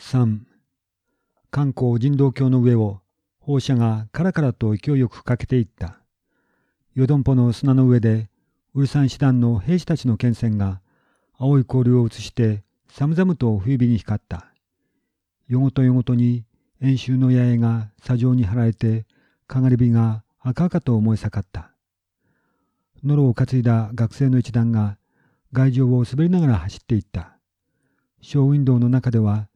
3観光人道橋の上を放射がカラカラと勢いよく駆けていった。ヨドンポの砂の上でウルサン師団の兵士たちの剣船が青い氷を映して寒々と冬日に光った。夜ごと夜ごとに演習の八重が砂上に張られてかがり火が赤々と燃え盛った。ノロを担いだ学生の一団が外場を滑りながら走っていった。ショーウィンドウの中では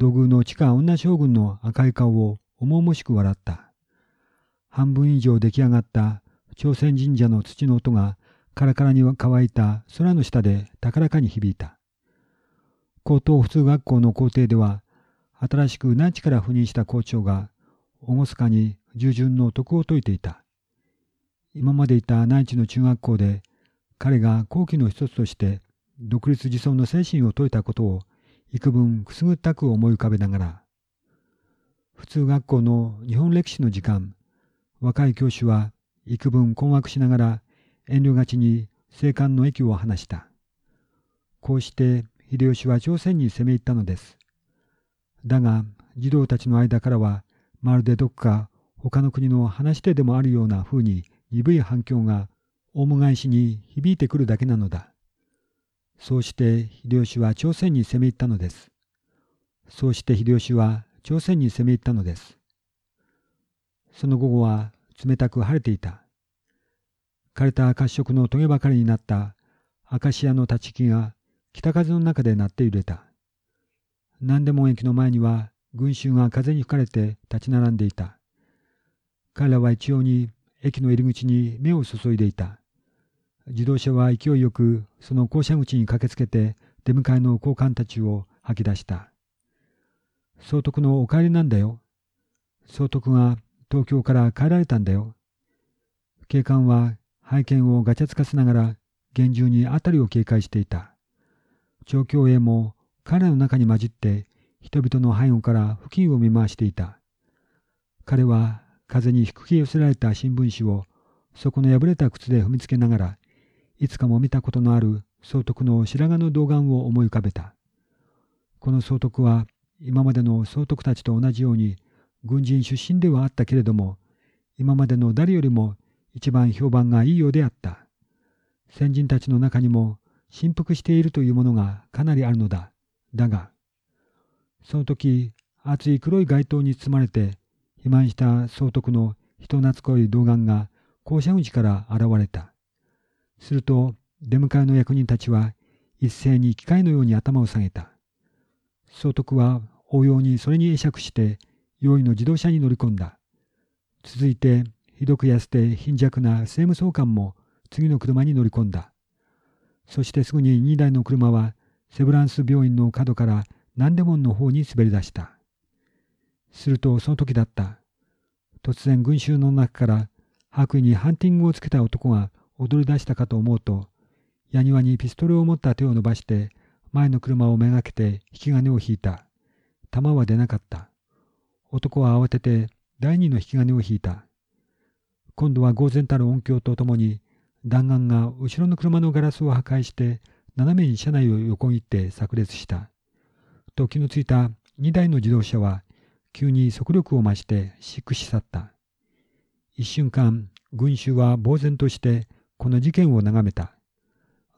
土偶の地下女将軍の赤い顔を重々しく笑った。半分以上出来上がった朝鮮神社の土の音がカラカラに乾いた空の下で高らかに響いた。高等普通学校の校庭では、新しく内地から赴任した校長が、厳かに従順の徳を説いていた。今までいた内地の中学校で、彼が後期の一つとして独立自尊の精神を説いたことを幾分くすぐったく思い浮かべながら、普通学校の日本歴史の時間、若い教師は幾分困惑しながら遠慮がちに青函の駅を話した。こうして秀吉は朝鮮に攻め入ったのです。だが児童たちの間からはまるでどこか他の国の話し手でもあるような風に鈍い反響がオウム返しに響いてくるだけなのだ。そうして秀吉は朝鮮に攻め入ったのです。そうして秀吉は朝鮮に攻め入ったのです。その午後は冷たく晴れていた。枯れた褐色の棘ばかりになったアカシアの立ち木が北風の中で鳴って揺れた。何でも駅の前には群衆が風に吹かれて立ち並んでいた。彼らは一様に駅の入り口に目を注いでいた。自動車は勢いよくその校舎口に駆けつけて出迎えの交換たちを吐き出した。総督のお帰りなんだよ。総督が東京から帰られたんだよ。警官は拝見をガチャつかせながら厳重に辺りを警戒していた。調教営も彼の中に混じって人々の背後から付近を見回していた。彼は風に引き寄せられた新聞紙をそこの破れた靴で踏みつけながらいつかも見たことのある総督の白髪の童顔を思い浮かべた。この総督は今までの総督たちと同じように軍人出身ではあったけれども、今までの誰よりも一番評判がいいようであった。先人たちの中にも振幅しているというものがかなりあるのだ。だが、その時、熱い黒い街灯に包まれて、肥満した総督の人懐っこい童顔が校舎口から現れた。すると出迎えの役人たちは一斉に機械のように頭を下げた。総督は応用にそれに会釈して用意の自動車に乗り込んだ。続いてひどく痩せて貧弱な政務総監も次の車に乗り込んだ。そしてすぐに2台の車はセブランス病院の角から南デモンの方に滑り出した。するとその時だった。突然群衆の中から白衣にハンティングをつけた男が踊り出したかと思うと、矢庭にピストルを持った手を伸ばして、前の車をめがけて引き金を引いた。弾は出なかった。男は慌てて第二の引き金を引いた。今度は呆然たる音響とともに、弾丸が後ろの車のガラスを破壊して、斜めに車内を横切って炸裂した。と気のついた2台の自動車は、急に速力を増してシックし去った。一瞬間、群衆は呆然としてこの事件を眺めた。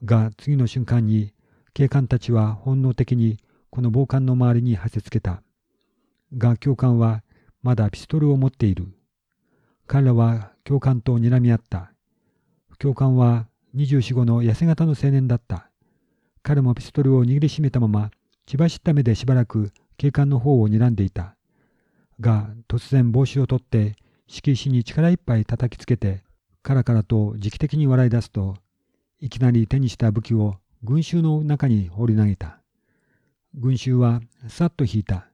が次の瞬間に警官たちは本能的にこの暴漢の周りにはせつけた。が教官はまだピストルを持っている。彼らは教官と睨み合った。教官は24、5の痩せ型の青年だった。彼もピストルを握りしめたまま血走った目でしばらく警官の方を睨んでいた。が突然帽子を取って敷石に力いっぱい叩きつけてカラカラと時期的に笑い出すと、いきなり手にした武器を群衆の中に放り投げた。群衆はさっと引いた。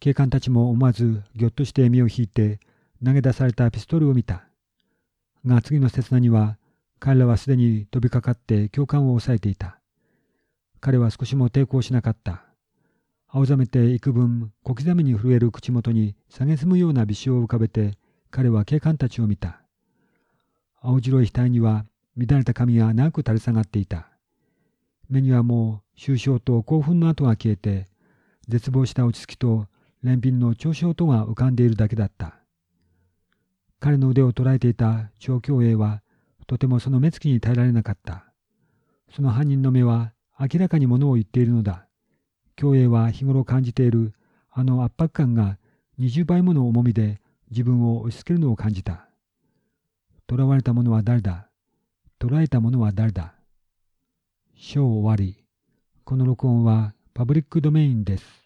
警官たちも思わずぎょっとして身を引いて投げ出されたピストルを見た。が次の刹那には彼らはすでに飛びかかって教官を押さえていた。彼は少しも抵抗しなかった。青ざめて幾分小刻みに震える口元に蔑むような微笑を浮かべて彼は警官たちを見た。青白い額には乱れた髪が長く垂れ下がっていた。目にはもう終章と興奮の跡が消えて、絶望した落ち着きと連品の嘲笑とが浮かんでいるだけだった。彼の腕を捉えていた張教栄はとてもその目つきに耐えられなかった。その犯人の目は明らかにものを言っているのだ。京栄は日頃感じているあの圧迫感が20倍もの重みで自分を押し付けるのを感じた。囚われた者は誰だ？捕らえた者は誰だ？章終わり。この録音はパブリックドメインです。